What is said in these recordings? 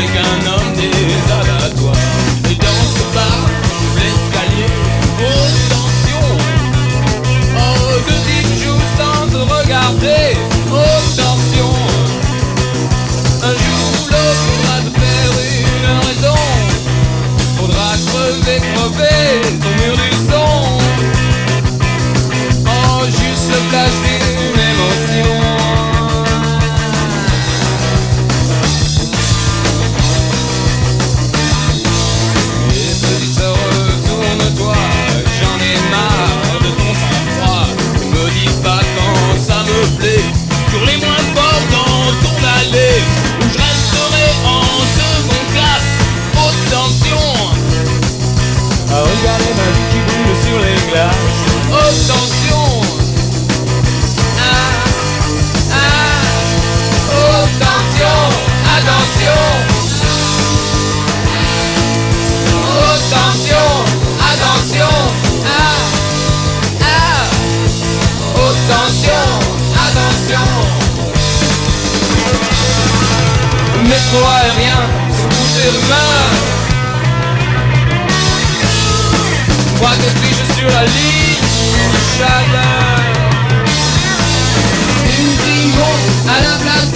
think I know. Attention, métro aérien sous tes mains. Moi depuis je suis la ligne?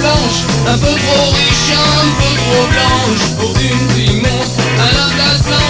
Blanche, un peu trop riche, un peu trop blanche. Pour une dimanche à la place